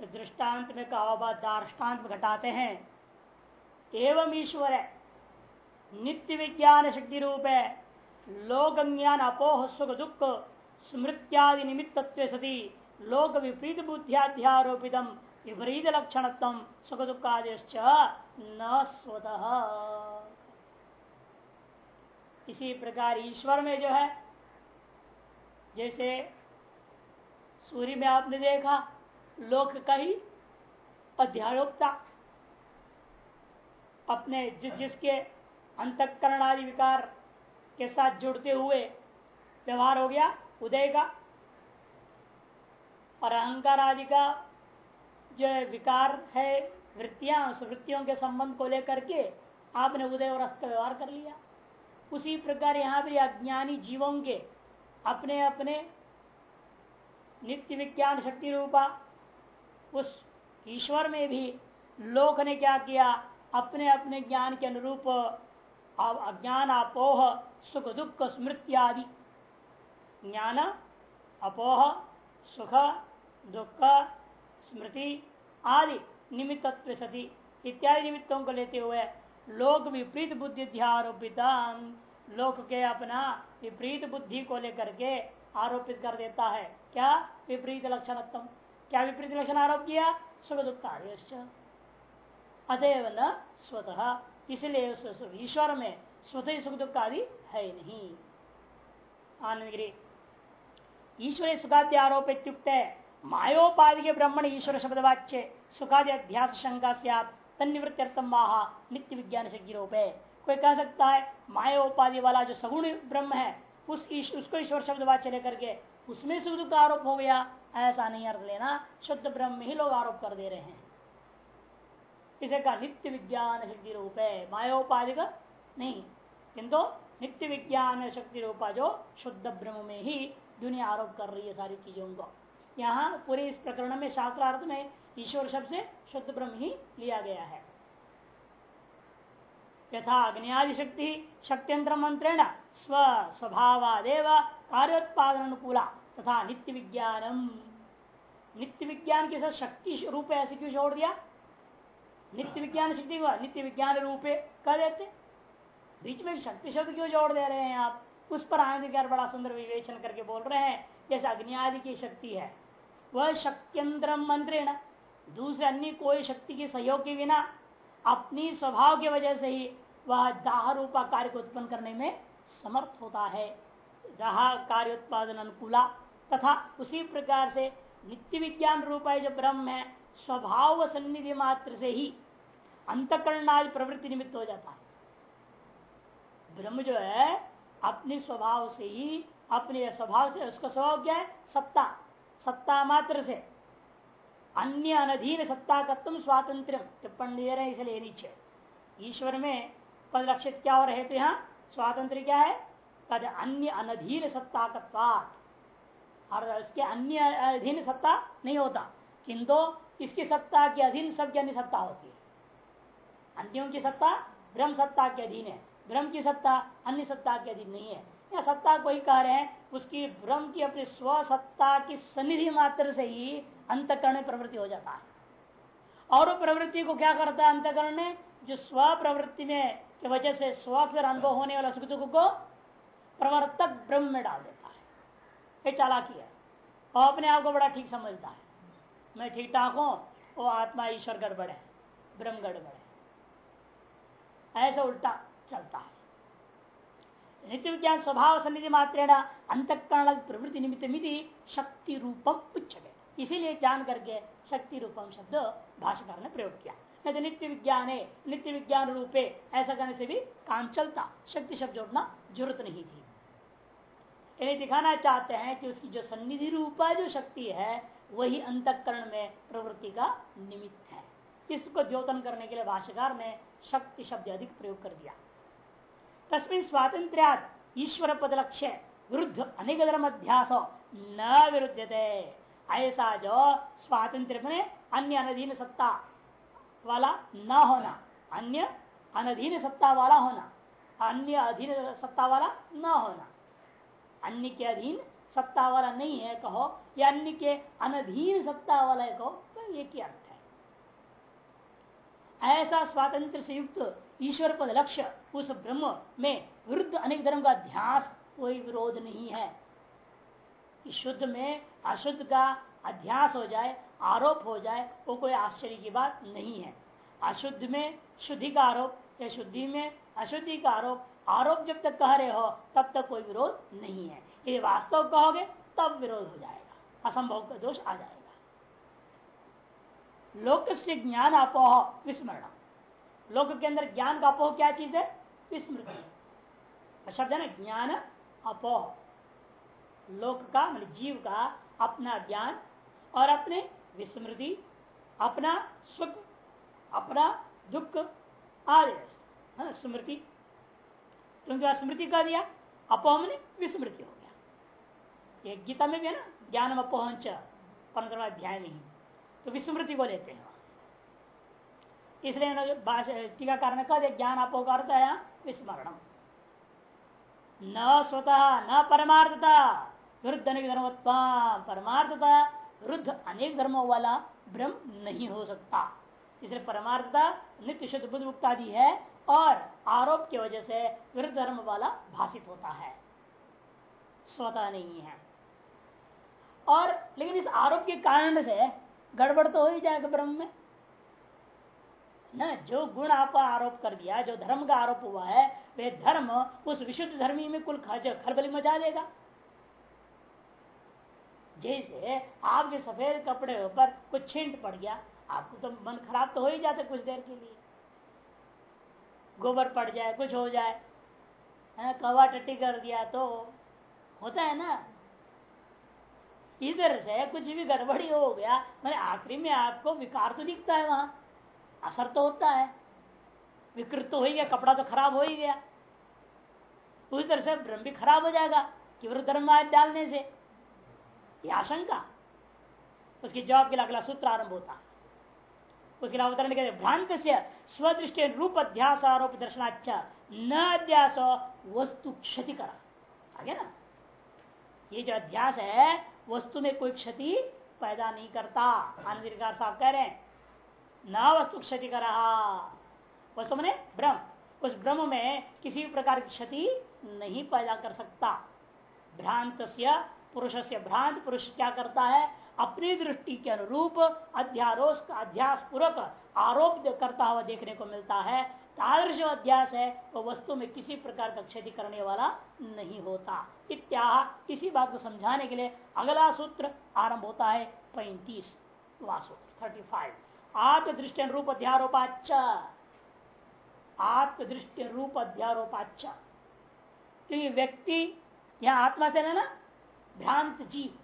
दृष्टांत में कहा दार्टान्त में घटाते हैं। एवं ईश्वर है। नित्य विज्ञान शक्ति रूप है। लोक ज्ञान अपोह सुख दुख स्मृत्यादि निमित्त सती। लोक विपरीत बुद्धियाध्यारोपित विपरीत लक्षण सुख दुखादेश न स्वतः। इसी प्रकार ईश्वर में जो है, जैसे सूर्य में आपने देखा लोक का ही अध्यारोपता। अपने जिस जिसके अंतकरण आदि विकार के साथ जुड़ते हुए व्यवहार हो गया, उदय का। और अहंकार आदि का जो विकार है, वृत्तियाँ वृत्तियों के संबंध को लेकर के आपने उदय और अस्त व्यवहार कर लिया। उसी प्रकार यहाँ भी अज्ञानी जीवों के अपने अपने नित्य विज्ञान शक्ति रूपा उस ईश्वर में भी लोक ने क्या किया? अपने अपने ज्ञान के अनुरूप अज्ञान, अपोह, सुख, दुख, स्मृति आदि। ज्ञान, अपोह, सुख, दुख, स्मृति आदि निमित्त सती इत्यादि निमित्तों को लेते हुए लोक विपरीत बुद्धि ध्यारोपिता लोक के अपना विपरीत बुद्धि को लेकर के आरोपित कर देता है। क्या? विपरीत लक्षण क्या विपरीत लक्षण आरोप किया? दुख कार्य अतएव न स्वतः। इसलिए ईश्वर में स्वतः सुख दुख आदि है नहीं। आनंदगिरी। ईश्वर सुखाद्य आरोप मायोपाधि के ब्रह्मण ईश्वर शब्द वाच्य सुखादि अध्यास शंका से तनिवृत्त्यर्थम महा नित्य विज्ञान शक्ति रूप। है कोई कह सकता है, मायोपाधि वाला जो सगुण ब्रह्म है, उस उसको ईश्वर शब्द वाच्य लेकर के उसमें सुख दुख का आरोप हो गया। ऐसा नहीं अर्थ लेना, शुद्ध ब्रह्म ही लोग आरोप कर दे रहे हैं। इसे का नित्य विज्ञान शक्ति रूप है मायोपाधिक नहीं, किंतु नित्य विज्ञान शक्ति रूपा जो शुद्ध ब्रह्म में ही दुनिया आरोप कर रही है सारी चीज़ों को। यहाँ पूरे इस प्रकरण में शास्त्रार्थ में ईश्वर शब्द से शुद्ध ब्रह्म ही लिया गया है। यथा अग्नि शक्ति, शक्तियंत्र मंत्रेण, स्व स्वभावादेव कार्योत्पादन अनुकूला। तथा नित्य विज्ञानम नित्य विज्ञान के साथ शक्ति रूप ऐसे क्यों छोड़ दिया? नित्य विज्ञान शक्ति हुआ नित्य विज्ञान रूपे कह देते। बीच में शक्ति शब्द क्यों जोड़ दे रहे हैं आप? उस पर आनंद बड़ा सुंदर विवेचन करके बोल रहे हैं, जैसे अग्नि आदि की शक्ति है। वह शक्तियंत्र मंत्रेण। दूसरे अन्य कोई शक्ति के सहयोग के बिना अपनी स्वभाव की वजह से ही वह दाह रूपा कार्य को उत्पन्न करने में समर्थ होता है। दाह कार्य उत्पादन अनुकूला तथा उसी प्रकार से नित्य विज्ञान रूपा जो ब्रह्म है, स्वभाव सन्निधि मात्र से ही अंतकरणादि प्रवृत्ति निमित्त हो जाता है। ब्रह्म जो है, अपने स्वभाव से ही, अपने स्वभाव से, उसका स्वभाव क्या है? सत्ता। सत्ता मात्र से। अन्य अनधीन सत्ता का तुम स्वातंत्र टिप्पणी दे रहे इसलिए नीचे। ईश्वर में पद लक्षित क्या हो रहे तो यहाँ? स्वातंत्र क्या है? तद अन्य अनधीन सत्ता और इसके अन्य अधीन सत्ता नहीं होता, किंतु इसकी सत्ता के अधीन सबकी अन्य सत्ता होती है। अन्यों की सत्ता ब्रह्म सत्ता के अधीन है, ब्रह्म की सत्ता अन्य सत्ता के अधीन नहीं है। या सत्ता को ही कह रहे हैं, उसकी ब्रह्म की अपनी स्व सत्ता की सन्निधि मात्र से ही अंतकरण प्रवृत्ति हो जाता है। और प्रवृत्ति को क्या करता है, अंतकरण ने जो स्व प्रवृत्ति में वजह से स्व अनुभव होने वाला सुख दुख को प्रवर्तक ब्रह्म में डाल देता है। ये चालाकी है। और अपने आप को बड़ा ठीक समझता है। मैं ठीक ठाक हूँ, वो आत्मा ईश्वर गड़बड़ है, ब्रह्म गड़बड़ है। ऐसा उल्टा चलता है। नित्य विज्ञान स्वभाव सन्निधि मात्रेण अंतकरण प्रवृत्ति निमित्त मिति शक्ति रूपम उच्चते इसीलिए जान करके शक्ति रूपम शब्द भाषाकार ने प्रयोग किया। नहीं तो नित्य विज्ञान है नित्य विज्ञान रूपे ऐसा करने से भी काम चलता। शक्ति शब्द जोड़ना ज़रूरत नहीं थी। इन्हें दिखाना चाहते हैं कि उसकी जो सन्निधि रूपा, जो शक्ति है, वही अंतकरण में प्रवृत्ति का निमित्त है। इसको द्योतन करने के लिए भाष्यकार ने शक्ति शब्द अधिक प्रयोग कर दिया। तस्वीर स्वातंत्र ईश्वर पद लक्ष्य विरुद्ध अनेक धर्म अध्यास न विरुद्ध ऐसा जो स्वातंत्र में अन्य अनधीन सत्ता वाला न होना, अन्य अनधीन सत्ता वाला होना, अन्य अधीन सत्ता वाला न होना। अन्य के अधीन सत्ता वाला नहीं है, कहो, या अन्य के अनधीन सत्ता वाला है, कहो एक ही अर्थ है। ऐसा स्वातंत्र से युक्त ईश्वर पद लक्ष्य, उस ब्रह्म में विरुद्ध अनेक धर्म का अध्यास कोई विरोध नहीं है। शुद्ध में अशुद्ध का अध्यास हो जाए, आरोप हो जाए, वो कोई आश्चर्य की बात नहीं है। अशुद्ध में शुद्धि का आरोप या शुद्धि में अशुद्धि का आरोप आरोप जब तक कह रहे हो, तब तक कोई विरोध नहीं है। ये वास्तव कहोगे, तब विरोध हो जाएगा। असंभव का दोष आ जाएगा। लोक से ज्ञान अपोह विस्मरण लोक के अंदर ज्ञान का अपोह क्या चीज़ है? विस्मृति। शब्द है ना, ज्ञान अपोह। लोक का मतलब जीव का अपना ज्ञान और अपने विस्मृति, अपना सुख, अपना दुख, आदि। स्मृति। क्योंकि स्मृति कर दिया अपोह ने विस्मृति हो गया। ये गीता में भी है ना ज्ञान पंद्रह अध्याय में ही। तो विस्मृति को लेते हैं। इसलिए टीकाकार ने कह दिया, ज्ञान अपोह का अर्थ है विस्मरणम। न स्वतः, न परमार्थता, विरुद्ध अनेक धर्मत्व परमार्थता, विरुद्ध अनेक धर्मों वाला ब्रह्म नहीं हो सकता। इसलिए परमार्थता नित्य शुद्ध बुद्ध मुक्त आदि है और आरोप की वजह से विरुद्ध धर्म वाला भाषित होता है। स्वतः नहीं है। और लेकिन इस आरोप के कारण से गड़बड़ तो हो ही जाएगा ब्रह्म में। न, जो गुण आप आरोप कर दिया, जो धर्म का आरोप हुआ है, वे धर्म उस विशुद्ध धर्मी में कुल खलबली मचा देगा। जैसे आपके सफ़ेद कपड़े ऊपर कुछ छिंट पड़ गया आपको तो मन खराब तो हो ही जाता कुछ देर के लिए। गोबर पड़ जाए, कुछ हो जाए कवा टट्टी कर दिया तो होता है ना। इधर से कुछ भी गड़बड़ी हो गया, मैंने आखिरी में आपको विकार तो दिखता है वहाँ। असर तो होता है। विकृत तो हो ही गया, कपड़ा तो खराब हो ही गया। उस तरह से ब्रह्म भी खराब हो जाएगा कि धर्म डालने से। ये आशंका। उसके जवाब के लिए अगला सूत्र आरंभ होता उसके अवतरण कहते भ्रांत से स्वदृष्टि रूप अध्यास आरोप दर्शनाचा न अध्यास, वस्तु क्षति करा। आगे ना? ये जो अध्यास है, वस्तु में कोई क्षति पैदा नहीं करता। आनंद साहब कह रहे हैं, न वस्तु क्षति कर। रहा वस्तु मैंने ब्रह्म उस ब्रह्म में किसी भी प्रकार की क्षति नहीं पैदा कर सकता। भ्रांत पुरुष से भ्रांत, पुरुष क्या करता है? अपनी दृष्टि के अनुरूप अध्यारोष का अध्यास पूर्वक आरोप करता हुआ देखने को मिलता है, तादृश अध्यास है, वो वस्तु में किसी प्रकार का क्षति करने वाला नहीं होता। इत्याह, इसी बात को समझाने के लिए अगला सूत्र आरंभ होता है पैंतीस सूत्र थर्टी फाइव आत्मदृष्टि अनुरूप अध्यारोपाच आत्मदृष्टि रूप अध्यारोपाच क्योंकि व्यक्ति, यहाँ आत्मा से ना, भ्रांत जीव।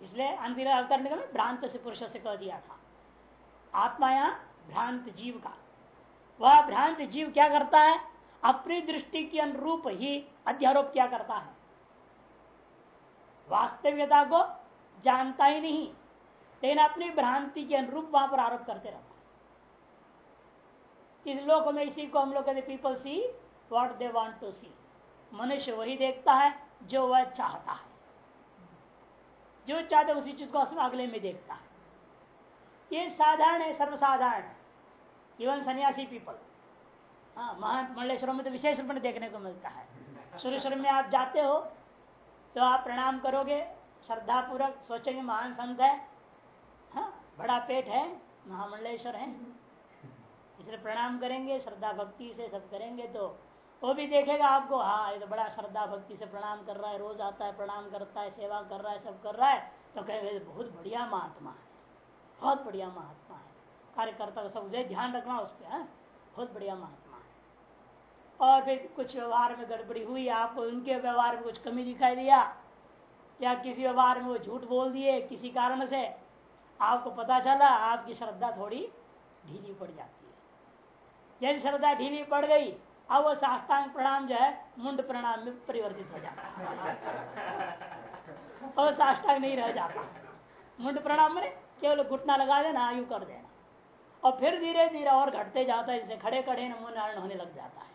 इसलिए अंतिम अवतरण में भ्रांत से पुरुष से कह दिया था। आत्मा या भ्रांत जीव का। वह भ्रांत जीव क्या करता है? अपनी दृष्टि के अनुरूप ही अध्यारोप क्या करता है? वास्तविकता को जानता ही नहीं, लेकिन अपनी भ्रांति के अनुरूप वहाँ पर आरोप करते रहता है। इस लोक में इसी को हम लोग कहते people see what they want to see मनुष्य वही देखता है जो वह चाहता है। जो चाहते उसी चीज़ को अगले में देखता है। ये साधारण है, सर्वसाधारण है। इवन सन्यासी पीपल हाँ महंत मंडलेश्वर में तो विशेष रूप में देखने को मिलता है। सुरेश्वर में आप जाते हो तो आप प्रणाम करोगे श्रद्धा पूर्वक सोचेंगे, महान संत है। हाँ बड़ा पेट है महामंडलेश्वर है। इसलिए प्रणाम करेंगे, श्रद्धा भक्ति से सब करेंगे तो वो भी देखेगा आपको हाँ ये तो बड़ा श्रद्धा भक्ति से प्रणाम कर रहा है रोज आता है प्रणाम करता है सेवा कर रहा है सब कर रहा है तो कहेगा बहुत बढ़िया महात्मा है बहुत बढ़िया महात्मा है। कार्यकर्ता का सब ध्यान रखना उस पर हाँ, बहुत बढ़िया महात्मा है। और फिर कुछ व्यवहार में गड़बड़ी हुई आपको उनके व्यवहार में कुछ कमी दिखाई दिया या किसी व्यवहार में वो झूठ बोल दिए किसी कारण से आपको पता चला आपकी श्रद्धा थोड़ी ढीली पड़ जाती है। यदि श्रद्धा ढीली पड़ गई अब वो साष्टांग प्रणाम जो है, मुंड प्रणाम में परिवर्तित हो जाता है। और साष्टांग नहीं रह जाता। मुंड प्रणाम में केवल घुटना लगा देना, आयु कर देना। और फिर धीरे धीरे और घटते जाता है जैसे खड़े खड़े मुँह नारायण होने लग जाता है।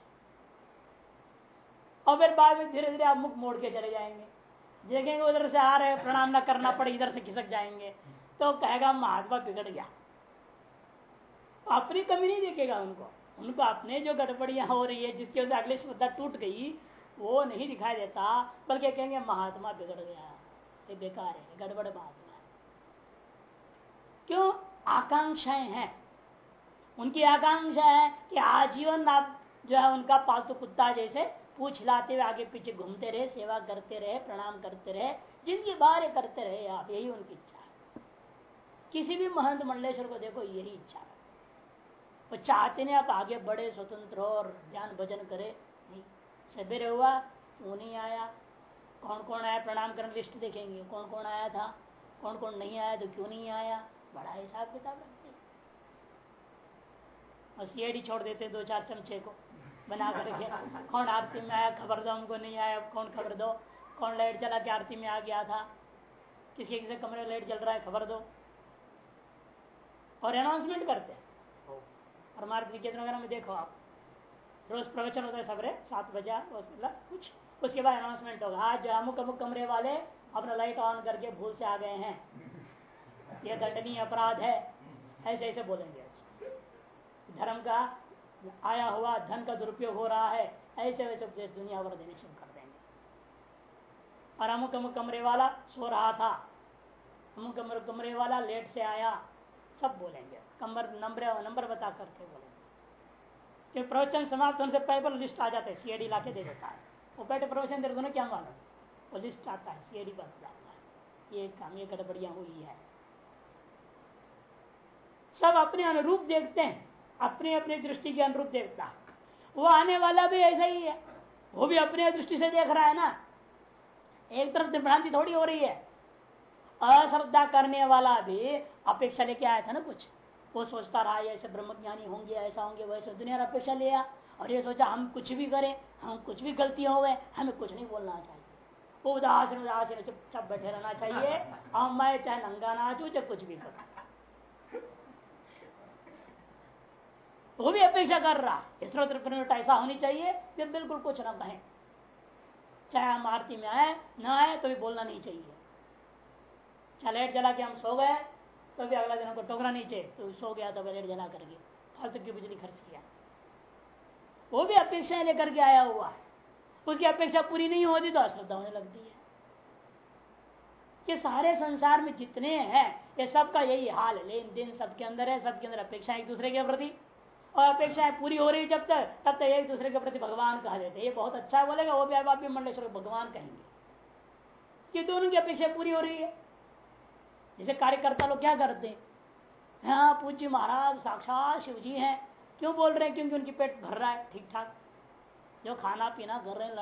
और फिर बाद में धीरे धीरे आप मुख मोड़ के चले जाएँगे। देखेंगे उधर से आ रहे, प्रणाम न करना पड़े, इधर से खिसक जाएँगे। तो कहेगा, महात्मा बिगड़ गया। अपनी कमी नहीं देखेगा उनको। उनको अपने जो गड़बड़ियाँ हो रही है, जिसकी वजह अगली श्रद्धा टूट गई, वो नहीं दिखाई देता, बल्कि कहेंगे महात्मा बिगड़ गया, ये बेकार है, गड़बड़ महात्मा है। क्यों? आकांक्षाएँ हैं। उनकी आकांक्षा है कि आजीवन आप जो है उनका पालतू कुत्ता जैसे पूछ लाते हुए आगे पीछे घूमते रहे, सेवा करते रहे, प्रणाम करते रहे, जिसकी बारे करते रहे आप, यही उनकी इच्छा है। किसी भी महंत मंडलेश्वर को देखो, यही इच्छा वो चाहते नहीं आप आगे बढ़े, स्वतंत्र हो और ध्यान भजन करे। नहीं। सवेरे हुआ वो नहीं आया। कौन कौन आया? प्रणाम करने लिस्ट देखेंगे। कौन कौन आया था? कौन कौन नहीं आया तो क्यों नहीं आया? बड़ा हिसाब किताब रखते और सीआईडी छोड़ देते दो चार चमचे को बना करके। कौन आरती में आया? खबर दो हमको नहीं आया। कौन खबर दो? कौन लाइट चला के आरती में आ गया था? किसी किसी कमरे लाइट जल रहा है, खबर दो। और अनाउंसमेंट करते हैं। हमारे निकेतन वगैरह में देखो आप। रोज प्रवचन होता है सवेरे सात बजे मतलब कुछ। उसके बाद अनाउंसमेंट होगा। आज अमुक अमुक कमरे वाले अपना लाइट ऑन करके भूल से आ गए हैं। यह दंडनीय अपराध है। ऐसे ऐसे बोलेंगे। धर्म का आया हुआ धन का दुरुपयोग हो रहा है। ऐसे वैसे उपदेश दुनिया भर देने शुरू कर देंगे। और अमुक अमुक कमरे वाला सो रहा था। अमुक अमुक कमरे वाला लेट से आया। सब बोलेंगे। कमर, नंबर नंबर बता करके बोलेंगे कि प्रवचन समाप्त होने से पहले पर लिस्ट आ जाता है सीएडी ला दे देता है। वो बैठे प्रवचन दे दो क्या मालूम? वो लिस्ट आता है सीएडी बन जाता है। ये काम, ये गड़बड़ियाँ हुई है। सब अपने अनुरूप देखते हैं, अपने अपने दृष्टि के अनुरूप देखता वो आने वाला भी ऐसा ही है। वो भी अपने दृष्टि से देख रहा है ना। एक तरफ़ भ्रांति थोड़ी हो रही है। अश्रद्धा करने वाला भी अपेक्षा लेके आया था ना कुछ। वो सोचता रहा ऐसे ब्रह्मज्ञानी होंगे ऐसा होंगे वैसे दुनिया अपेक्षा लिया और ये सोचा हम कुछ भी करें हम कुछ भी गलतियाँ हो गए हमें कुछ नहीं बोलना चाहिए। वो उदास उदास चुपचाप बैठे रहना चाहिए। और मैं चाहे नंगा नाचू चाहे कुछ भी करूँ। वो भी अपेक्षा कर रहा स्त्रोत्र ऐसा होनी चाहिए कि बिल्कुल कुछ ना कहें। चाहे हम आरती में आए ना आए तो भी बोलना नहीं चाहिए। चाहे लाइट जला के हम सो गए तो भी अगला दिन हमको टोकरा नीचे तो सो गया तो लाइट जला करके फालतू की बिजली खर्च किया। वो भी अपेक्षाएँ लेकर के आया हुआ है। उसकी अपेक्षा पूरी नहीं होती तो अश्रद्धा होने लगती है। कि सारे संसार में जितने हैं, ये सबका यही हाल है लेन देन सबके अंदर है, सबके अंदर अपेक्षा एक दूसरे के प्रति। और अपेक्षाएँ पूरी हो रही जब तक, तब तक एक दूसरे के प्रति भगवान कह देते ये बहुत अच्छा बोलेगा, वो भी आप भी मंडलेश्वर भगवान कहेंगे। कि दोनों की अपेक्षा पूरी हो रही है। जैसे कार्यकर्ता लोग क्या करते हैं? हाँ पूज्य महाराज साक्षात शिव जी हैं। क्यों बोल रहे हैं? क्योंकि उनकी पेट भर रहा है ठीक ठाक जो खाना पीना कर रहे हैं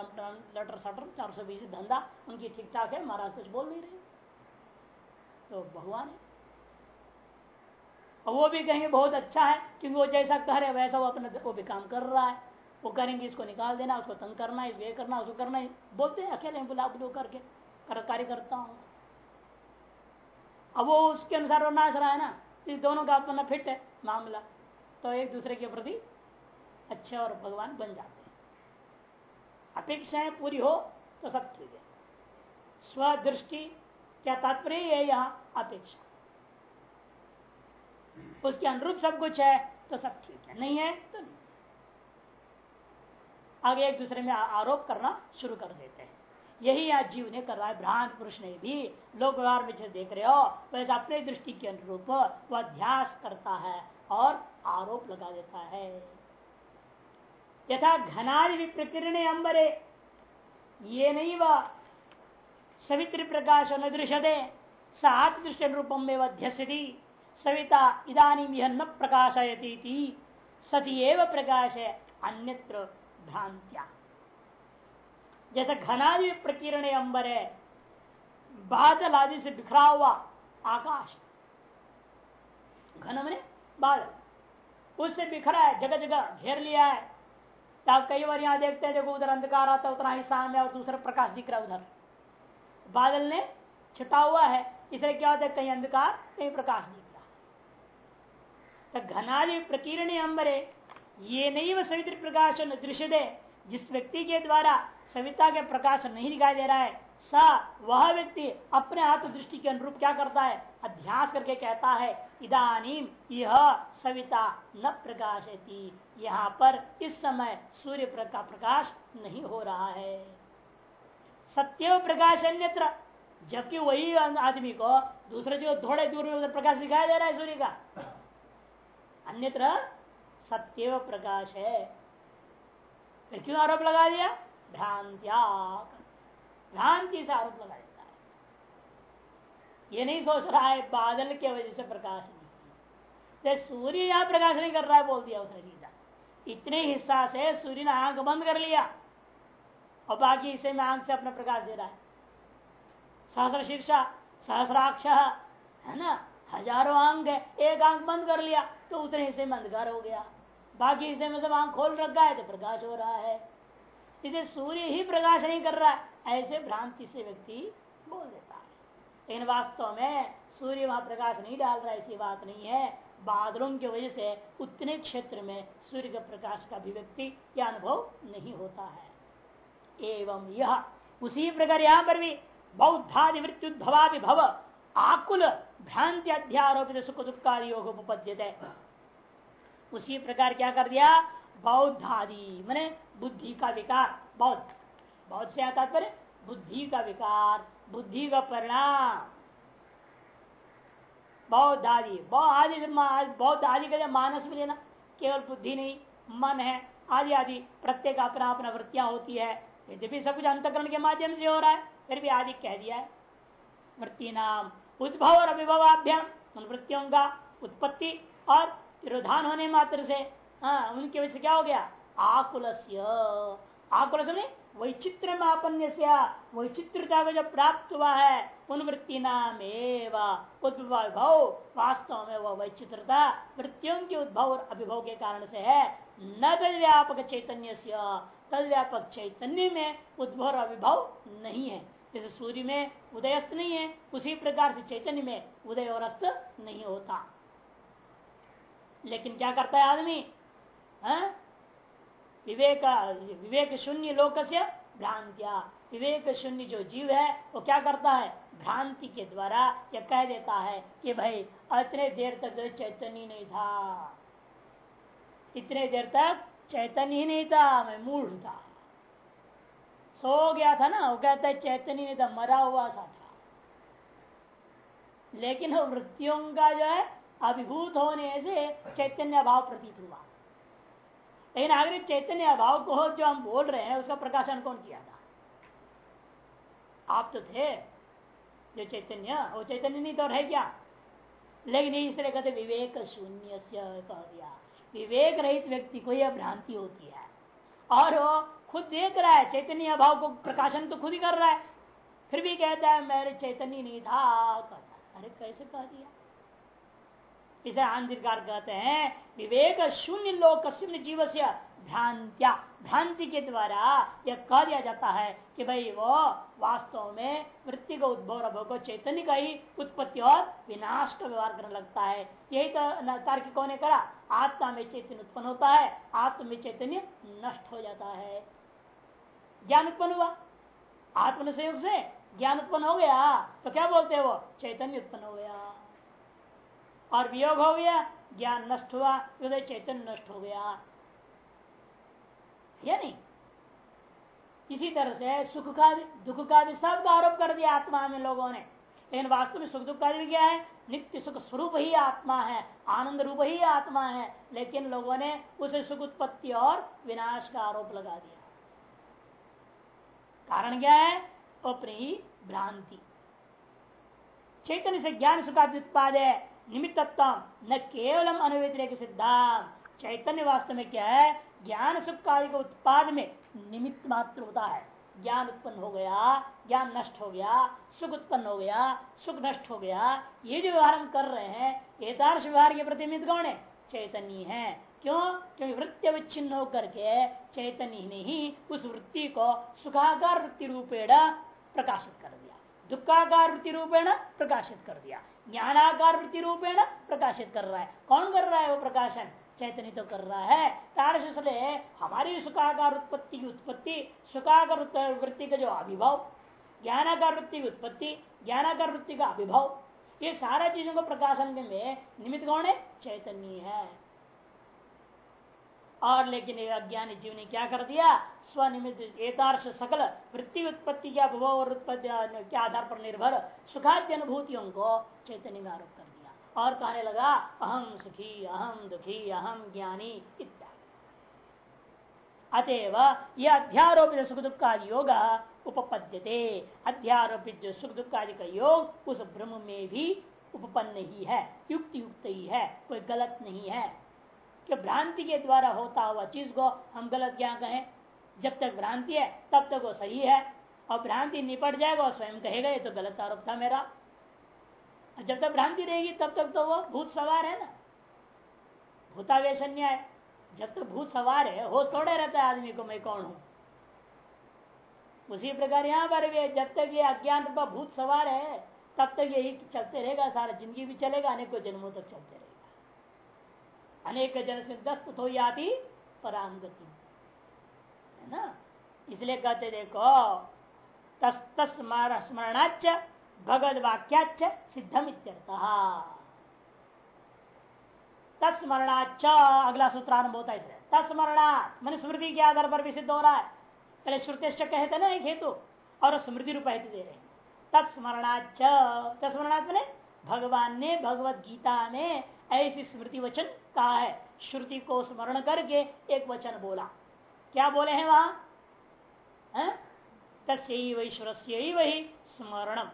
लटर सटर चार सौ बीस धंधा उनकी ठीक ठाक है महाराज कुछ बोल नहीं रहे। तो भगवान है। और वो भी कहेंगे बहुत अच्छा है क्योंकि वो जैसा कह रहे वैसा वो अपना वो भी काम कर रहा है। वो करेंगे इसको निकाल देना उसको तंग करना इसको ये करना उसको करना बोलते हैं अकेले बुला बुलो करके कर, कार्य करता हूँ अब वो उसके अनुसार वो नाच रहा है ना इस दोनों का अपना फिट है, मामला। तो एक दूसरे के प्रति अच्छे और भगवान बन जाते हैं। अपेक्षाएँ पूरी हो तो सब ठीक है। स्वदृष्टि क्या तात्पर्य है यहाँ? अपेक्षा। उसके अनुरूप सब कुछ है तो सब ठीक है। नहीं है तो नहीं। आगे एक दूसरे में आरोप करना शुरू कर देते हैं। यही आज जीव ने कर रहा है, भ्रांत पुरुष ने भी। लोक व्यवहार में जैसे देख रहे हो वैसे अपने दृष्टि के अनुरूप वह अध्यास करता है और आरोप लगा देता है। यथा घनादि प्रकीर्ण अंबरे। ये नहीं वह सवित्र प्रकाश न दृश्यते सात दृष्टि रूपम में वध्यस्यति सविता इधानी यह न प्रकाशयती सती एव प्रकाश है अन्यत्र भ्रांत्या। जैसे घनादि प्रकीर्ण अंबर है, बादल आदि से बिखरा हुआ आकाश। घन मने बादल। उससे बिखरा है जगह जगह घेर लिया है। तो आप कई बार यहाँ देखते हैं, देखो उधर अंधकार आता उतना ही सामने और दूसरा प्रकाश दिख रहा है उधर। बादल ने छिटा हुआ है, इसलिए क्या होता है, कहीं अंधकार, कहीं प्रकाश दिख रहा तो घनादि प्रकीर्ण अंबरे ये नहीं वह सवित्र प्रकाश दृश्य दे जिस व्यक्ति के द्वारा सविता के प्रकाश नहीं दिखाई दे रहा है, स वह व्यक्ति अपने आत्म दृष्टि के अनुरूप क्या करता है? अध्यास करके कहता है इदानीम यह सविता न प्रकाशती यहाँ पर इस समय सूर्य का प्रकाश नहीं हो रहा है। सत्य प्रकाश अन्यत्र जबकि वही आदमी को दूसरे जो थोड़े दूर में प्रकाश दिखाई दे रहा है सूर्य का। अन्यत्र सत्य प्रकाश है। क्यों आरोप लगा दिया? भ्रांत्या। भ्रांति से आरोप लगा देता है। ये नहीं सोच रहा है, बादल के वजह से प्रकाश नहीं सूर्य यहाँ प्रकाश नहीं कर रहा है, बोल दिया उसने सीधा। इतने हिस्सा से सूर्य ने आँख बंद कर लिया। और बाकी हिस्से में आँख से अपना प्रकाश दे रहा है। सहस्र शिक्षा, सहस्राक्ष, है ना? हज़ारों अंग है, एक आँख बंद कर लिया तो उतने हिस्से में अंधकार हो गया। बाकी हिस्से में सब आँख खोल रखा है तो प्रकाश हो रहा है। इसे सूर्य ही प्रकाश नहीं कर रहा है। ऐसे भ्रांति से व्यक्ति बोल देता है। लेकिन वास्तव में सूर्य वहाँ प्रकाश नहीं डाल रहा ऐसी बात नहीं है। बादलों की वजह से उतने क्षेत्र में सूर्य के प्रकाश का अभिव्यक्ति या अनुभव नहीं होता है। एवं यह उसी प्रकार यहाँ पर भी बौद्धादि मृत्युद्धवा विभव आकुल भ्रांति अध्यारोपित सुख दुखादि योग उपपद्य उसी प्रकार क्या कर दिया? बौद्ध आदि मैंने बुद्धि का विकार, बौद्ध। बौद्ध से आता पर बुद्धि का विकार, बुद्धि का परिणाम। बौद्ध आदि आदि बौद्ध आदि का मानस में लेना, केवल बुद्धि नहीं, मन है, आदि आदि, प्रत्येक अपना अपना वृत्तियाँ होती है। यद्यपि सब कुछ अंतकरण के माध्यम से हो रहा है, फिर भी आदि कह दिया है। वृत्ति नाम, उद्भव और अभिभवाभ्याम, उन वृत्तियों का उत्पत्ति और तिरोधान होने मात्र से। हाँ उनके वजह से क्या हो गया? आकुलस्य। आकुल में वैचित्र मापन्य वैचित्रता को जो प्राप्त हुआ है उन वृत्ति नाम उद्भव। वास्तव में वह वैचित्रता वृत्तियों के उद्भव और अभिभव के कारण से है। न तद व्यापक चैतन्य से तद व्यापक चैतन्य में उद्भव और अभिभव नहीं है। जैसे सूर्य में उदयस्त नहीं है, उसी प्रकार से चैतन्य में उदय और अस्त नहीं होता। लेकिन क्या करता है आदमी? हाँ? विवेक विवेक शून्य लोक से भ्रांतिया। विवेक शून्य जो जीव है, वो क्या करता है? भ्रांति के द्वारा यह कह देता है कि भाई, इतने देर तक चैतन्य नहीं था। इतने देर तक चैतन्य ही नहीं था, मैं मूढ़ था। सो गया था ना, वो कहता है चैतन्य नहीं था, मरा हुआ सा था। लेकिन वृत्तियों का जो है अभिभूत होने से चैतन्य अभाव प्रतीत हुआ लेकिन आगे चैतन्य अभाव को जो हम बोल रहे हैं, उसका प्रकाशन कौन किया था? आप तो थे, जो चैतन्य, वो चैतन्य नहीं तो है क्या? लेकिन इसलिए कहते विवेक शून्य कह दिया विवेक रहित व्यक्ति को यह भ्रांति होती है। और वो खुद देख रहा है चैतन्य अभाव को प्रकाशन तो खुद ही कर रहा है। फिर भी कहता है, मेरे चैतन्य नहीं था, कहता अरे, कैसे कह दिया? इसे आंधिकार कहते हैं। विवेक शून्य लोक जीव से भ्रांत्या। भ्रांति के द्वारा यह कह दिया जाता है कि भाई वो वास्तव में वृत्ति का उद्भव को चैतन्य का ही उत्पत्ति और विनाश का व्यवहार करने लगता है। यही तो तार्किकों ने करा? आत्मा में चैतन्य उत्पन्न होता है, आत्म में चैतन्य नष्ट हो जाता है। ज्ञान उत्पन्न हुआ। आत्म संयोग से ज्ञान उत्पन्न हो गया। तो क्या बोलते हैं वो? चैतन्य उत्पन्न हो गया। और वियोग हो गया, ज्ञान नष्ट हुआ, हृदय चैतन्य नष्ट हो गया। या नहीं? इसी तरह से सुख का भी, दुख का भी सब आरोप कर दिया आत्मा में लोगों ने। लेकिन वास्तव में सुख दुख का भी क्या है? नित्य सुख स्वरूप ही आत्मा है, आनंद रूप ही आत्मा है, लेकिन लोगों ने उसे सुख उत्पत्ति और विनाश का आरोप लगा दिया। कारण क्या है? अपनी भ्रांति। चैतन्य से ज्ञान सुखाद है निमित्तत्व, न केवलम अनुव्यतिरेक सिद्धांत चैतन्य वास्तव में क्या है ज्ञान सुख कार्य के उत्पाद में निमित्त मात्र होता है। ज्ञान उत्पन्न हो गया, ज्ञान नष्ट हो गया, सुख उत्पन्न हो गया, सुख नष्ट हो गया। ये जो व्यवहार हम कर रहे हैं एतार्श व्यवहार के प्रतिनिधित्व कौन है? चैतन्य है। क्यों? क्योंकि वृत्ति अविच्छिन्न होकर के चैतन्य ने ही उस वृत्ति को सुखाकार वृत्ति रूपेण प्रकाशित कर दिया। दुखाकार वृत्ति रूपेण प्रकाशित कर दिया। ज्ञानाकार वृत्ति रूपेण प्रकाशित कर रहा है। कौन कर रहा है वो प्रकाशन? चैतन्य तो कर रहा है। तारे हमारी सुखाकार उत्पत्ति की उत्पत्ति सुखाकर वृत्ति का जो अभिभाव ज्ञानाकार वृत्ति की उत्पत्ति ज्ञानाकार वृत्ति का अभिभाव, ये सारा चीज़ों को प्रकाशन में निमित्त कौन है? चैतन्य है। और लेकिन अज्ञानी जीव ने क्या कर दिया? स्वनिमित एतार्श सकल वृत्ति उत्पत्ति के अभव और उत्पत्ति के आधार पर निर्भर सुखाद्य अनुभूतियों को चैतन्य में आरोप कर दिया। और कहने लगा अहम सुखी अहम दुखी अहम ज्ञानी इत्यादि। अतएव यह अध्यारोपित सुख दुख का योग उपपद्यते। अध्यारोपित जो सुख दुख का योग उस ब्रह्म में भी उपपन्न ही है युक्त युक्त ही है, कोई गलत नहीं है। कि भ्रांति के द्वारा होता हुआ चीज़ को हम गलत क्या कहें? जब तक भ्रांति है, तब तक वो सही है। और भ्रांति निपट जाएगा और स्वयं कहेगा, ये तो गलत आरोप था मेरा। जब तक भ्रांति रहेगी, तब तक तो वो भूत सवार है ना। भूतावेश है। जब तक भूत सवार है, होश थोड़े रहता है आदमी को, मैं कौन हूँ? उसी प्रकार यहाँ पर भी जब तक ये अज्ञान भूत सवार है, तब तक यही चलते रहेगा, सारा ज़िंदगी भी चलेगा, अनेकों जन्मों तक चलते रहेगा। अनेक जन से दस्त हो जाती पराम गति है ना? इसलिए कहते देखो, तस स्मरणाच भगवद वाक्याच सिद्धम इत्यर्थ। तत्स्मरणाच अगला सूत्र आरंभ होता है तत्स्मरणात् मैंने स्मृति के आधार पर भी सिद्ध हो रहा है। पहले श्रुति कहते ना एक हेतु, और स्मृति रूप हेतु दे रहे हैं। तत्स्मरणाच तत्स्मरणात् मैंने भगवान ने भगवत गीता में ऐसी स्मृति वचन कहा है। श्रुति को स्मरण करके एक वचन बोला। क्या बोले हैं वहाँ? तस्व ईश्वर से वही स्मरणम।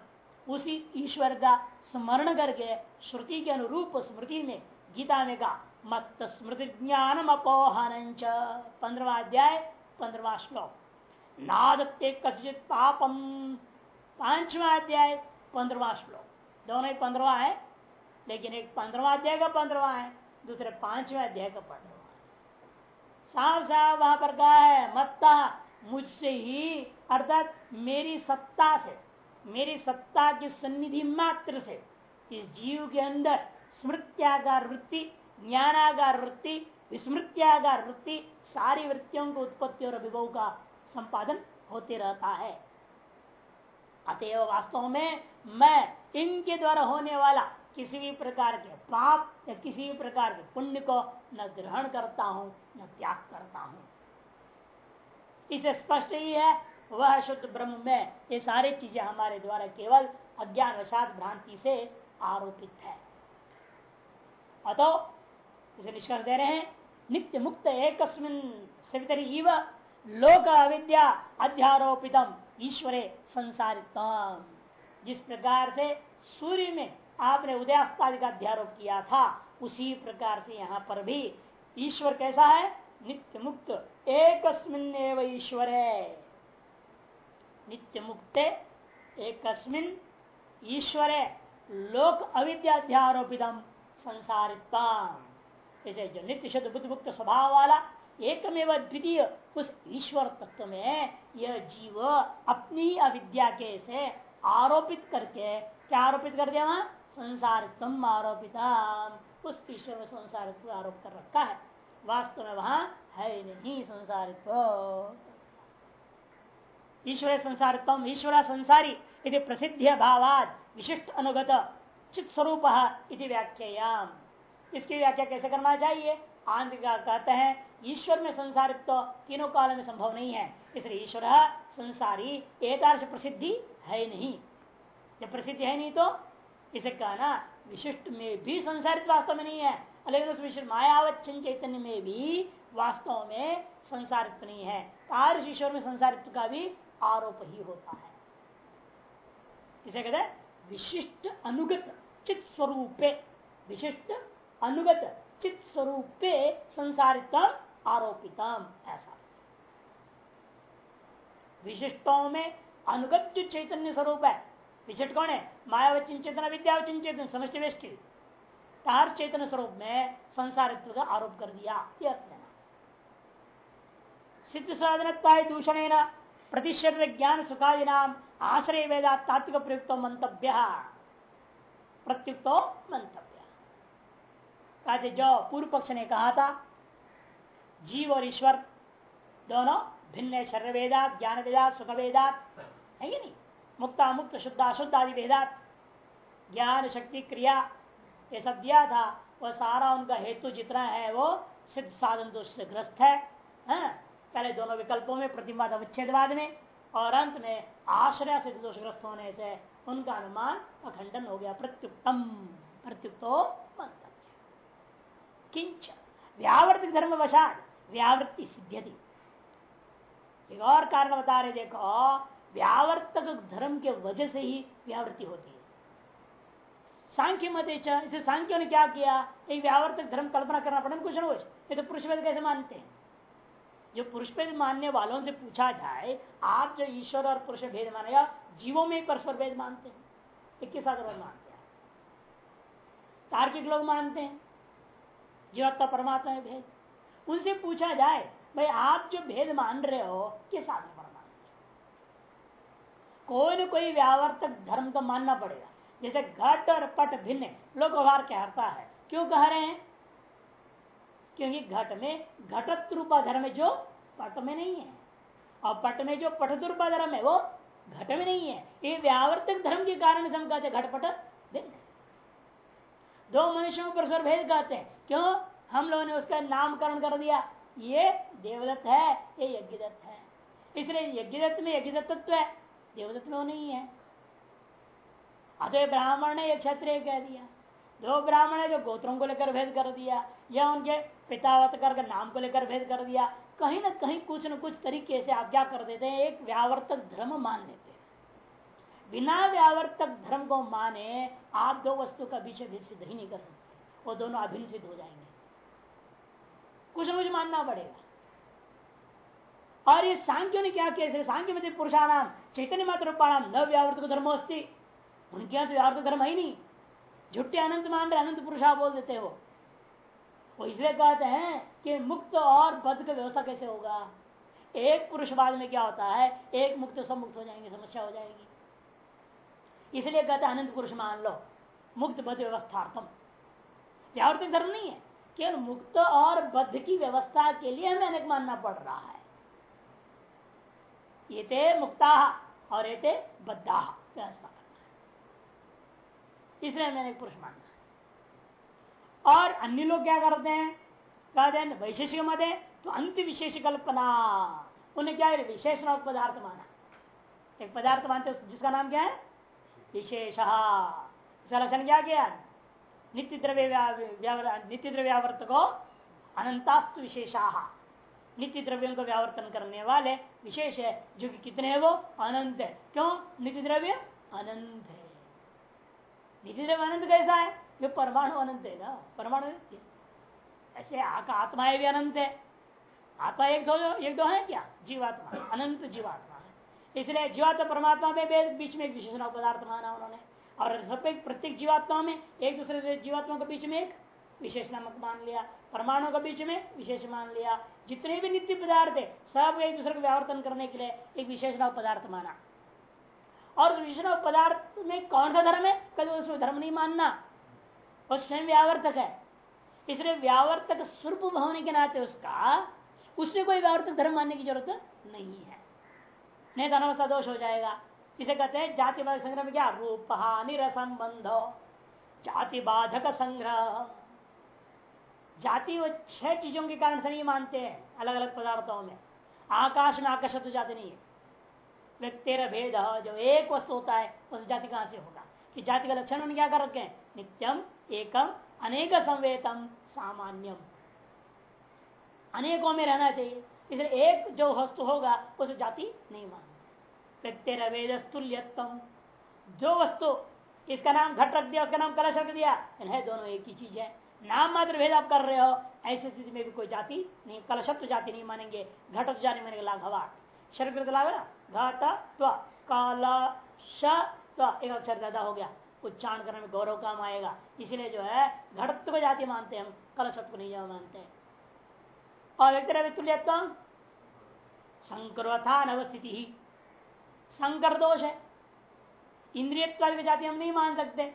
उसी ईश्वर का स्मरण करके श्रुति के अनुरूप स्मृति में, गीता में कहा मत स्मृति ज्ञानम अपोहन पंद्रवा अध्याय, पंद्रवा श्लोक। नादत्ते कसित पापम। पांचवा अध्याय, पंद्रवा श्लोक। दोनों ही पंद्रवा है। लेकिन एक पंद्रवा अध्याय का पंद्रवा है, दूसरे पांचवा अध्याय का पंद्रवा साफ़ साफ़ वहाँ पर कहा है, मत्ता, मुझसे ही, अर्थात मेरी सत्ता से, मेरी सत्ता की सन्निधि मात्र से, इस जीव के अंदर स्मृत्यागार वृत्ति, ज्ञानागार वृत्ति, विस्मृत्यागार वृत्ति, सारी वृत्तियों को उत्पत्ति और अभिभव का संपादन होते रहता है। अतएव वास्तव में मैं इनके द्वारा होने वाला किसी भी प्रकार के पाप या किसी भी प्रकार के पुण्य को न ग्रहण करता हूँ, न त्याग करता हूँ। इसे स्पष्ट ही है, वह शुद्ध ब्रह्म में ये सारी चीज़ें हमारे द्वारा केवल अज्ञान वशात भ्रांति से आरोपित है। अतो, इसे निष्कर्ष दे रहे हैं, नित्य मुक्त एक सवितरी लोक अविद्या अध्यारोपितम ईश्वरे संसारितम। जिस प्रकार से सूर्य में आपने उदयास्तादि का अध्यारोप किया था, उसी प्रकार से यहाँ पर भी ईश्वर कैसा है? नित्य मुक्त एक ईश्वर। है नित्य मुक्त एक ईश्वर। है लोक अविद्याध्यारोपितम संसारिता जैसे जो नित्य शुद्ध बुद्ध मुक्त स्वभाव वाला, एकमेव द्वितीय उस ईश्वर तत्व में यह जीव अपनी अविद्या के से आरोपित करके, क्या आरोपित कर दिया वहाँ? संसारित्व आरोपिता उस ईश्वर में संसारित्व आरोप कर रखा है। वास्तव में वहाँ है नहीं संसारित्व। ईश्वर संसारित्व, ईश्वर संसारी यदि प्रसिद्ध भावाद विशिष्ट अनुगत चित स्वरूप इति व्याख्याम इसकी व्याख्या कैसे करना चाहिए? आंध्र कहते हैं? ईश्वर में संसारित्व तो तीनों काल में संभव नहीं है, इसलिए ईश्वर संसारी एकादश प्रसिद्धि है नहीं। जब प्रसिद्धि है नहीं तो इसे कहना विशिष्ट में भी संसारित वास्तव में नहीं है, लेकिन उस विशिष्ट मायावचन चैतन्य में भी वास्तव में संसारित्व नहीं है। कार्य ईश्वर में संसारित्व का भी आरोप ही होता है। इसे कहते हैं विशिष्ट अनुगत चित स्वरूपे, विशिष्ट अनुगत चित स्वरूपे संसारित आरोपितम, ऐसा। विशिष्टों में अनुगत जो चैतन्य स्वरूप है, विशिष्ट कौन है? मायावचिन चेतन विद्यावचिन चेतन समष्टि वेष्टि तार चेतन स्वरूप में संसारित्व का आरोप कर दिया सिद्ध साधन दूषण प्रतिशत ज्ञान सुखादि नाम आश्रय वेदा तात्विक प्रयुक्त मंतव्य प्रत्युक्तो मंतव्य कहते जो पूर्व पक्ष ने कहा था, जीव और ईश्वर दोनों भिन्न शरीर ज्ञान वेदा सुख वेदा है नहीं? मुक्ता मुक्त शुद्ध अशुद्ध आदि वेदात ज्ञान शक्ति क्रिया ये सब दिया था। वह सारा उनका हेतु जितना है वो सिद्ध साधन दोष से ग्रस्त है, है? पहले दोनों विकल्पों में प्रतिमाद अवच्छेदवाद में और अंत में आश्रय सिद्ध दोषग्रस्त होने से उनका अनुमान अखंडन हो गया प्रत्युक्तम। प्रत्युक्तो किंच व्यावर्तिक धर्म वशात व्यावृत्ति सिद्धि एक और कारण बता रहे देखो व्यावर्तक धर्म के वजह से ही व्यावृत्ति होती है। सांख्य मत इसे सांख्यों ने क्या किया? एक व्यावर्तक धर्म कल्पना करना पड़े कुछ कुछ। ये तो पुरुष वेद कैसे मानते हैं? जो पुरुष भेद मानने वालों से पूछा जाए, आप जो ईश्वर और पुरुष भेद मानेगा जीवों में परस्पर भेद मानते हैं? इक्कीस आधार मानते हैं? तार्किक लोग मानते हैं, जीवात्मा परमात्मा में भेद। उनसे पूछा जाए, भाई आप जो भेद मान रहे हो, किस आधार कोई न कोई व्यावर्तक धर्म तो मानना पड़ेगा। जैसे घट और पट भिन्न लोक व्यवहार कहता है। क्यों कह रहे हैं? क्योंकि घट में घटत रूपा धर्म जो पट में नहीं है। और पट में जो पठत रूपा धर्म है वो घट में नहीं है। ये व्यावर्तक धर्म के कारण हम कहते घटपट भिन्न दो मनुष्यों पर स्वर भेद कहते हैं। क्यों? हम लोगों ने उसका नामकरण कर दिया। ये देवदत्त है, ये यज्ञदत्त है। इसलिए यज्ञदत्त में यज्ञदत्तत्व है। देवदत्त में वो नहीं है। अतः ब्राह्मण ने क्षत्रिय कह दिया। दो ब्राह्मण है जो गोत्रों को लेकर भेद कर दिया, या उनके पितावत कर नाम को लेकर भेद कर दिया। कहीं ना कहीं कुछ न कुछ तरीके से आप क्या कर देते हैं, एक व्यावर्तक धर्म मान लेते हैं। बिना व्यावर्तक धर्म को माने आप दो वस्तु का बीच भी सिद्ध ही नहीं कर सकते। वो दोनों अभिन्न सिद्ध हो जाएँगे। कुछ न कुछ मानना पड़ेगा। और ये सांख्य ने क्या किया? सांख्य में पुरुषाणाम, चैतन्य मात्र रूपाणाम, न व्यावर्तक धर्म अस्ती। उनके यहाँ तो व्यावर्तक धर्म है ही नहीं। झुट्टे अनंत मान रहे, अनंत पुरुषा बोल देते हो वो। इसलिए कहते हैं कि मुक्त और बद्ध का व्यवस्था कैसे होगा? एक पुरुष बाद में क्या होता है? एक मुक्त सब मुक्त हो जाएँगे, समस्या हो जाएगी। इसलिए कहते अनंत पुरुष मान लो। मुक्त, बद्ध, व्यवस्थार्थम। व्यावर्तिक धर्म नहीं है। केवल मुक्त और बद्ध की व्यवस्था के लिए हमें अनेक मानना पड़ रहा है। ये थे मुक्ता और ये बद्धा, व्यवस्था करना इसलिए मैंने पुरुष मानना और अन्य लोग क्या करते हैं? कहते हैं वैशेषिक मत है तो अंत विशेष कल्पना। उन्हें क्या है? विशेष पदार्थ माना एक पदार्थ मानते जिसका नाम क्या है? विशेष। इसका लक्षण क्या किया? नित्य द्रव्य नित्य द्रव्यावर्त को अनंतास्तु विशेषा। नित्य द्रव्यों को व्यावर्तन करने वाले, विशेष है, जो कि कितने हैं वो? अनंत है। क्यों? नित्य द्रव्य अनंत है। नित्य द्रव्य अनंत कैसा है? जो परमाणु अनंत है ना? परमाणु ऐसे आत्मा भी अनंत है। आत्मा एक दो एक दो है क्या? जीवात्मा अनंत जीवात्मा है। इसलिए जीवात्मा परमात्मा में बीच में एक विशेषण पदार्थ माना उन्होंने। और सब प्रत्येक जीवात्मा में एक दूसरे से जीवात्मा के बीच में एक विशेष नामक मान लिया। परमाणु के बीच में विशेष मान लिया। जितने भी नित्य पदार्थ है, सब एक दूसरे को व्यावर्तन करने के लिए एक विशेष पदार्थ माना। और विशेष पदार्थ में कौन सा धर्म है? कभी उसमें धर्म नहीं मानना। वो स्वयं व्यावर्तक है। इसलिए व्यावर्तक स्वरूप होने के नाते उसका, उसमें कोई व्यावर्तक धर्म मानने की ज़रूरत नहीं है। नहीं तो अनवस्था दोष हो जाएगा। इसे कहते हैं जाति बाधक संग्रह में क्या? रूप हानि संबंध जाति बाधक संग्रह। जाति वो छह चीज़ों के कारण से नहीं मानते हैं अलग अलग पदार्थों में। आकाश में आकर्षित तो जाति नहीं है। व्यक्तिर भेद जो एक वस्तु होता है, उस जाति कहाँ से होगा? कि जाति का लक्षण क्या कर रखे नित्यम, एकम, अनेक संवेतम सामान्यम। अनेकों में रहना चाहिए। इसलिए एक जो वस्तु होगा, उस जाति नहीं मान व्यक्तिर वेद तुल्यतम जो वस्तु, इसका नाम घट रख दिया, उसका नाम कलश रख दिया है दोनों एक ही चीज़ है। नाम मात्र भेद आप कर रहे हो, ऐसी स्थिति में भी कोई जाति नहीं, कलशत्व जाति नहीं मानेंगे, घटत्व जाति मानेंगे लाघवाट शरीर लगा घट काल एक अक्षर ज़्यादा हो गया, उच्चारण करने में गौरव काम आएगा। इसलिए जो है, घटत्व को जाति मानते हैं हम, कलशत्व को नहीं मानते और व्यक्ति तुल्यत्व संकरवथान अवस्थिति ही। संकर दोष है इंद्रियत्व जाति हम नहीं मान सकते।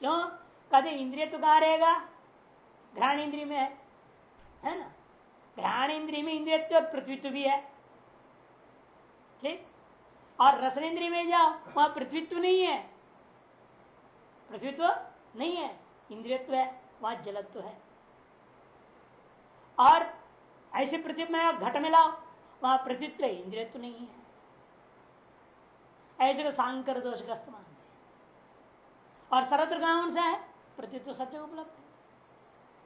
क्यों? कभी इंद्रिय तो कहा रहेगा घ्राण इंद्रिय में है। है ना? घ्राण इंद्रिय में इंद्रियत्व पृथ्वीत्व भी है। ठीक? और रसन इंद्रिय में जाओ, वहाँ पृथ्वीत्व नहीं है। पृथ्वीत्व नहीं है। इंद्रियत्व है, वहाँ जलत्व है। और ऐसी पृथ्वी में घट में लाओ, वहाँ पृथ्वीत्व इंद्रियत्व नहीं है। ऐसे को सांकर दोषग्रस्त मान और सर्वत्र कौन सा है? प्रतित्व सत्य उपलब्ध है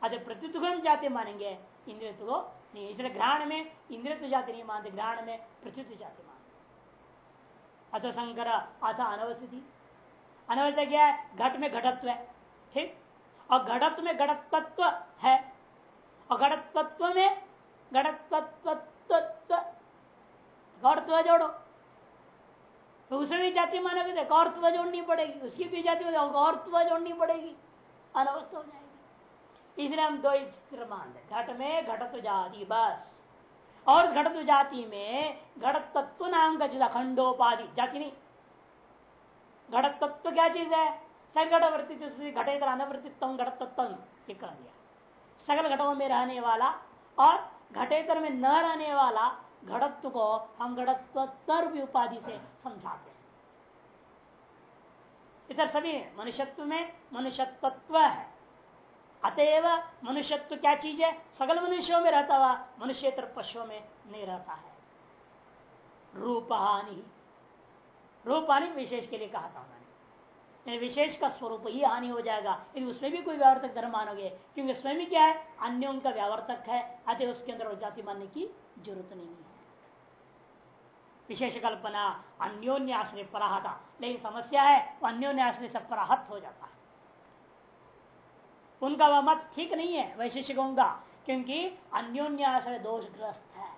अरे प्रतित्व हम जाति मानेंगे इंद्रियत्व को नहीं इसलिए ग्रहण में इंद्रियत्व जाति नहीं मानते ग्रहण में प्रतित्व जाति मानते अथ शंकर अथ अनवस्थिति अनवस्था क्या है घट में घटत्व है ठीक और घटत्व में घटत्व है और घटत्व में घटत्व घटत्व जोड़ो तो उसमें भी जाति मानोगे तो गौरत्व जोड़नी पड़ेगी उसकी भी जाति गौरत्व जोड़नी पड़ेगी अनवस्था हो जाएगी। इसलिए हम दो मान घट में घटत्व जाति, बस। और घटत्व जाति में घट तत्व नाम का जुदा खंडोपाधि जाति नहीं। घट तत्व क्या चीज़ है? सघट वर्तित्व घटे अनवर्तित्व घट तत्व कह दिया सगल घटों में रहने वाला और घटेतर में न रहने वाला घड़त्व को हम घड़त्व भी उपाधि से समझाते इधर सभी मनुष्यत्व में मनुष्यत्व है। अतएव मनुष्यत्व क्या चीज़ है? सगल मनुष्यों में रहता हुआ मनुष्य पशुओं में नहीं रहता है। रूपहानि। रूपहानि विशेष के लिए कहा था उन्होंने। विशेष का स्वरूप ही हानि हो जाएगा। लेकिन उसमें भी कोई व्यावर्तक धर्म मानोगे? क्योंकि स्वयं क्या है? अन्य उनका व्यावर्तक है। अतः उसके अंदर जाति मानने की ज़रूरत नहीं है। विशेष कल्पना अन्योन्य आश्रय पराहता। लेकिन समस्या है, वो अन्योन्य आश्रय से पराहत हो जाता है। उनका वह मत ठीक नहीं है वैशिष्टिकों का, क्योंकि अन्योन्य आश्रय दोषग्रस्त है।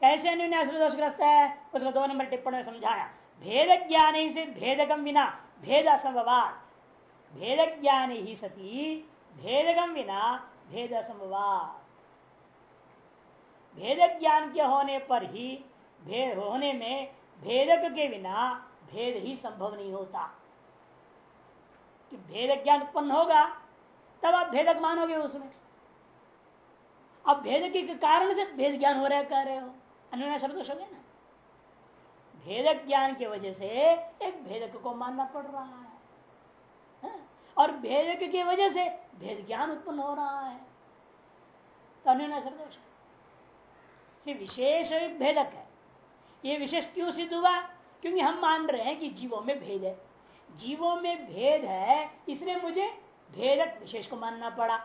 कैसे अन्योन्य आश्रय दोषग्रस्त है? उसको दो नंबर टिप्पणी में समझाया। भेद ज्ञान ही से भेदगम बिना, भेद असंभवात। भेद ज्ञान ही सती भेदगम बिना, भेद असंभवात। भेद ज्ञान के होने पर ही भेद होने में भेदक के बिना भेद ही संभव नहीं होता। कि भेद ज्ञान उत्पन्न होगा, तब आप भेदक मानोगे उसमें। अब भेद के कारण से भेद ज्ञान हो रहा है, कह रहे हो। अन्य शब्द हो गए ना? भेद ज्ञान की वजह से एक भेदक को मानना पड़ रहा है। हाँ? और भेदक की वजह से भेद ज्ञान उत्पन्न हो रहा है। तो अन्य शब्द विशेष भेदक है। ये विशेष क्यों सिद्ध हुआ? क्योंकि हम मान रहे हैं कि जीवों में भेद है। जीवों में भेद है, इसलिए मुझे भेदक विशेष को मानना पड़ा।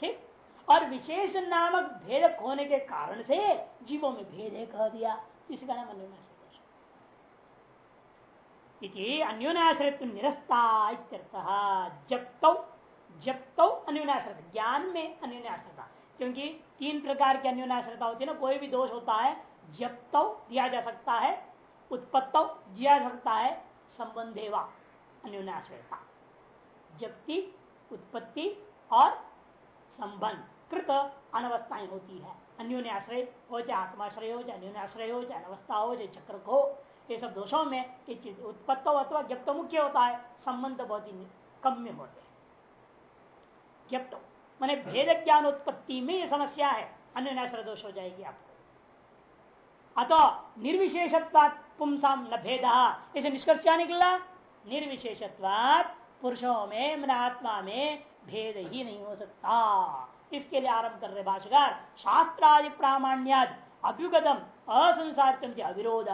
ठीक? और विशेष नामक भेदक होने के कारण से जीवों में भेद है कह दिया। इसी इसका नाम अन्योनाश्रित अन्योनाश्रित निरस्ता जब तो जब तो अन्योनाश्रित ज्ञान में अन्योनाश्रिता क्योंकि तीन प्रकार की अन्योनाश्रता होती है ना। कोई भी दोष होता है जब तो दिया जा सकता है, उत्पत्त दिया जा सकता है, संबंधेवा अन्योनाश्रयता जबकि उत्पत्ति और संबंध कृत अनवस्थाएँ होती है। अन्योन्याश्रय हो चाहे आत्माश्रय हो, चाहे अन्योन्याश्रय हो, चाहे अनवस्था हो, चाहे चक्र हो, ये सब दोषों में ये चीज़ उत्पत्त अथवा जब तो मुख्य होता है, संबंध बहुत ही कम में होते हैं। जब तो मैंने भेद ज्ञान उत्पत्ति में यह समस्या है। अन्य दोष हो जाएगी आपको। अतः निर्विशेषत्वात पुमसाम न भेद। इसे निष्कर्ष क्या निकला? निर्विशेषत्वात पुरुषों में मन आत्मा में भेद ही नहीं हो सकता। इसके लिए आरंभ कर रहे भाषाकार शास्त्रादि प्रामाण्याद अभ्युगतम असंसारित अविरोध।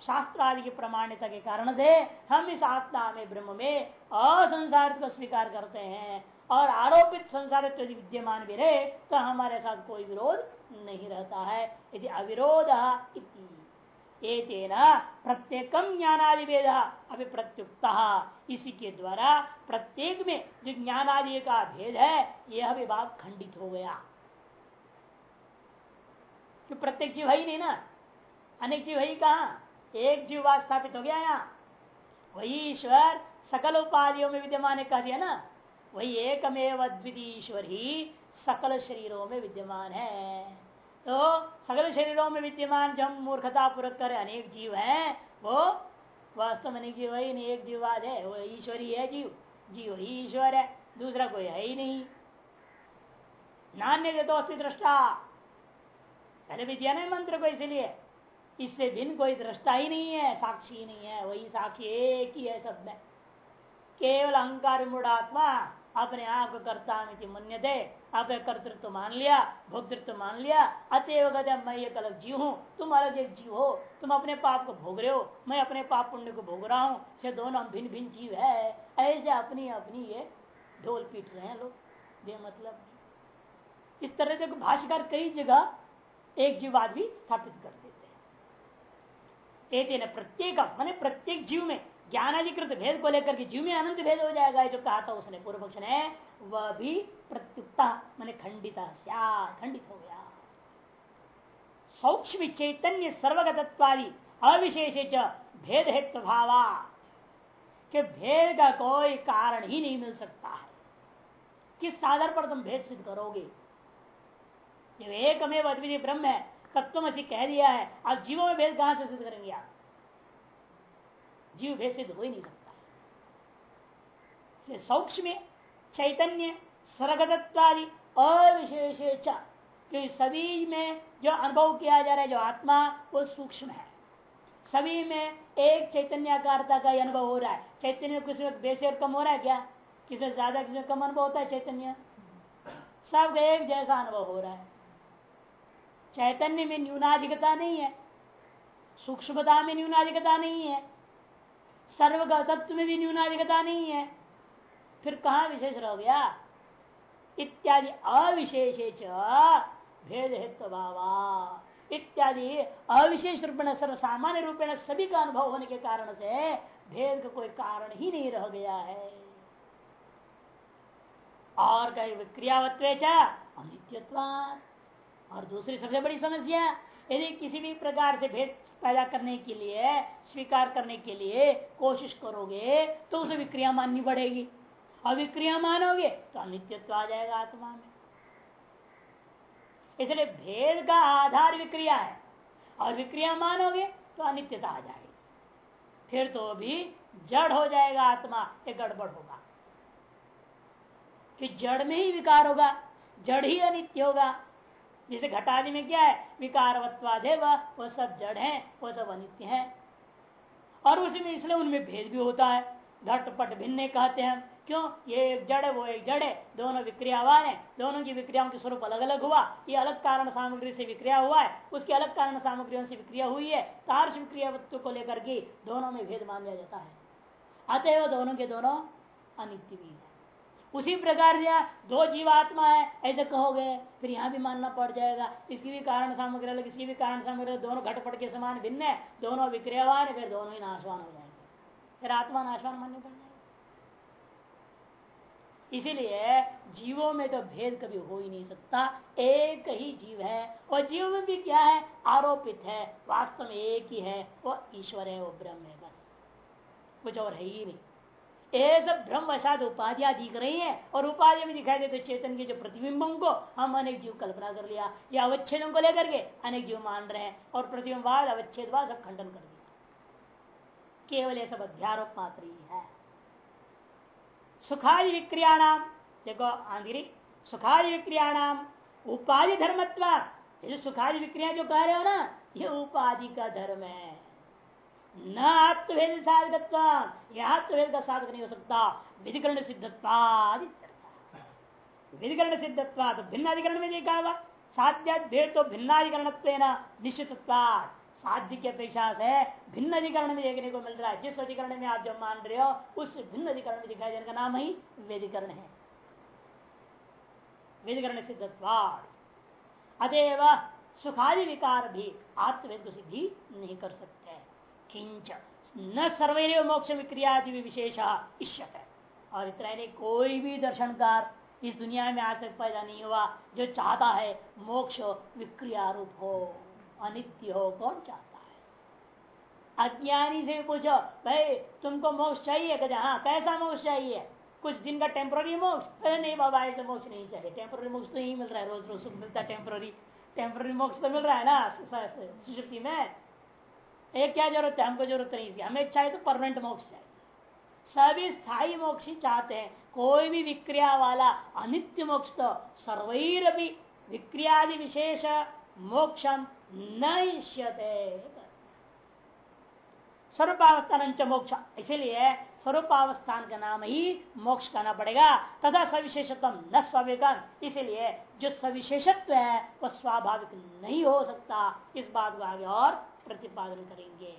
शास्त्र आदि की प्रमाण्यता के कारण से हम इस आत्मा में, ब्रह्म में असंसारित को स्वीकार करते हैं। और आरोपित संसार यदि विद्यमान भी रहे तो हमारे साथ कोई विरोध नहीं रहता है। यदि अविरोध प्रत्येकम ज्ञानादि भेद अभी प्रत्युक्त इसी के द्वारा प्रत्येक में जो ज्ञानादि का भेद है, यह विभाग खंडित हो गया। कि प्रत्येक जीव है नहीं ना? अनेक जीव है ही कहा? एक जीव स्थापित हो गया यहाँ। वही ईश्वर सकल उपाधियों में विद्यमान कह दिया ना? वही एकमेव द्वितीय ही सकल शरीरों में विद्यमान है। तो सकल शरीरों में विद्यमान जब मूर्खता पूर्वक कर अनेक जीव हैं, वो वास्तव में जीव ही नहीं एक जीववाद है, वो ईश्वर ही जीव। जीव ही ईश्वर है, दूसरा कोई है ही नहीं। नान्य तो अस्थि दृष्टा। पहले भी दिया ना मंत्र को इसलिए, इससे भिन्न कोई दृष्टा ही नहीं है, साक्षी नहीं है, वही साक्षी एक ही है सब में। केवल अहंकार मूढ़ात्मा अपने आप को कर्ता मन्य दे अपने कर्तृत्व मान लिया, भोक्तृत्व मान लिया, अतएव कहते मैं एक अलग जीव हूँ, तुम अलग एक जीव हो, तुम अपने पाप को भोग रहे हो, मैं अपने पाप पुण्य को भोग रहा हूँ, से दोनों भिन्न भिन्न जीव है, ऐसे अपनी अपनी ये ढोल पीट रहे हैं लोग, बेमतलब इस तरह से भाष्यकार कई जगह एक जीववाद भी स्थापित कर देते हैं। प्रत्येक, मैंने प्रत्येक जीव में ज्ञानाधिकृत भेद को लेकर के जीव में अनंत भेद हो जाएगा, जो कहा था उसने, पूर्व पक्ष ने, वह भी प्रत्युक्ता, मैंने खंडिता खंडित हो गया। सूक्ष्म चैतन्य सर्वगतत्वादि अविशेष भेद हेतु भावा के भेद का कोई कारण ही नहीं मिल सकता है। किस आधार पर तुम भेद सिद्ध करोगे? जब एक में अद्वितीय ब्रह्म है तत्व कह दिया है, आप जीवों में भेद कहाँ से सिद्ध करेंगे आप? जीव भेद सिद्ध हो ही नहीं सकता। सूक्ष्म, चैतन्य सरगतत्वादि अविशेष क्योंकि सभी में जो अनुभव किया जा रहा है, जो आत्मा, वो सूक्ष्म है। सभी में एक चैतन्यकारता का अनुभव हो रहा है। चैतन्य किसी में बेसी और कम हो रहा है क्या? किसी ज़्यादा, किसी कम अनुभव होता है चैतन्य? सब एक जैसा अनुभव हो रहा है। चैतन्य में न्यूनाधिकता नहीं है, सूक्ष्मता में न्यूनाधिकता नहीं है सर्व तत्व में भी न्यूनाधिकता नहीं है। फिर कहा विशेष रह गया इत्यादि अविशेष भेद हेतु इत्यादि अविशेष रूपेण सर्व सामान्य रूपेण सभी का अनुभव होने के कारण से भेद का कोई कारण ही नहीं रह गया है। और कहीं विक्रियावत्व अनित्यत्वाद और दूसरी सबसे बड़ी समस्या, यदि किसी भी प्रकार से भेद पैदा करने के लिए, स्वीकार करने के लिए कोशिश करोगे तो उसे विक्रिया माननी पड़ेगी और विक्रिया मानोगे तो अनित्यत्व आ जाएगा आत्मा में। इसलिए भेद का आधार विक्रिया है। और विक्रिया मानोगे तो अनित्यता आ जाएगी। फिर तो भी जड़ हो जाएगा आत्मा, ये गड़बड़ होगा। कि जड़ में ही विकार होगा, जड़ ही अनित्य होगा। जैसे घटादि में क्या है? विकारवत्वादेव। वो सब जड़ है, वो सब अनित्य है। और उसी में इसलिए उनमें भेद भी होता है। घटपट भिन्न कहते हैं क्यों? ये एक जड़ है, वो एक जड़ है। दोनों विक्रियावान है। दोनों की विक्रियाओं के स्वरूप अलग अलग हुआ। ये अलग कारण सामग्री से विक्रिया हुआ है। उसके अलग कारण सामग्रियों से विक्रिया हुई है। तार्श विक्रियावत्व को लेकर के दोनों में भेद मान लिया जाता है। अतएव दोनों के दोनों अनित्य भी है। उसी प्रकार से दो जीवात्मा है, ऐसे कहोगे, फिर यहाँ भी मानना पड़ जाएगा। इसकी भी कारण सामग्री अलग, इसकी भी कारण सामग्री दोनों घटपट के समान भिन्न है, दोनों विक्रियवान फिर दोनों ही नाशवान हो जाएँगे। फिर आत्मा नाशवान मानने पड़ जाएगा। इसीलिए जीवों में तो भेद कभी हो ही नहीं सकता, एक ही जीव है, और जीव में भी क्या है? आरोपित है, वास्तव में एक ही है, वो ईश्वर है, वो ब्रह्म है, बस। कुछ और है ही नहीं। ये सब भ्रम वसाद उपाधियाँ दिख रही है, और उपाधि में दिखाई देते चेतन के जो प्रतिबिंबों को, हम अनेक जीव कल्पना कर लिया, या अवच्छेदों को लेकर के अनेक जीव मान रहे हैं, और प्रतिबिंबवाद, अवच्छेदवाद सब खंडन कर दिया। केवल ये सब अध्यारोप मात्र ही है। सुखादि विक्रिया नाम देखो आंधी सुखादि विक्रिया नाम उपाधि धर्मत्व ये सुखादि विक्रिया जो कह रहे हो ना, ये उपाधि का धर्म है। न आत्मभेद साधकत्व यह आत्मभेद का साधक नहीं हो सकता। विधिकरण सिद्धत्वाद विधिकरण सिद्धत्वाद तो भिन्नाधिकरण में देखा हुआ। साध्य भेद तो भिन्नाधिकरण निश्चित साध्य की अपेक्षा से भिन्न अधिकरण में देखने को मिल रहा है। जिस अधिकरण में आप जो मान रहे हो, उस भिन्न अधिकरण में दिखाई देने का नाम ही वेदिकरण है। वेदिकरण सिद्धत्वाद अतएव सुखादि विकार भी आत्मवेद सिद्धि नहीं कर सकते। किंच न सर्वे मोक्ष विक्रियादि विशेष इष्यत। है और इतना नहीं, कोई भी दर्शनकार इस दुनिया में आज तक पैदा नहीं हुआ, जो चाहता है मोक्ष विक्रिया रूप हो, अनित्य हो, कौन चाहता है? अज्ञानी से पूछो, भाई, तुमको मोक्ष चाहिए कहते हाँ कैसा मोक्ष चाहिए? कुछ दिन का टेम्पोररी मोक्ष? अरे नहीं बाबा, ऐसे मोक्ष नहीं चाहिए। टेम्पोररी मोक्ष तो ही मिल रहा है रोज रोज मिलता है टेम्पोररी टेम्पोररी मोक्ष तो मिल रहा है ना सुशक्ति में? एक क्या ज़रूरत है? हमको ज़रूरत नहीं इसकी। हमें चाहिए तो परमानेंट मोक्ष चाहिए। सभी स्थायी मोक्ष ही चाहते हैं। कोई भी विक्रिया वाला अनित्य मोक्ष तो सर्वैर भी विक्रियादि विशेष मोक्षम न इष्यते स्वरूपावस्थान मोक्ष। इसीलिए स्वरूपावस्थान का नाम ही मोक्ष कहना पड़ेगा। तथा सविशेषतम न स्वाभाविक इसीलिए जो सविशेषत्व है वह स्वाभाविक नहीं हो सकता। इस बात को आगे और प्रतिपादन करेंगे।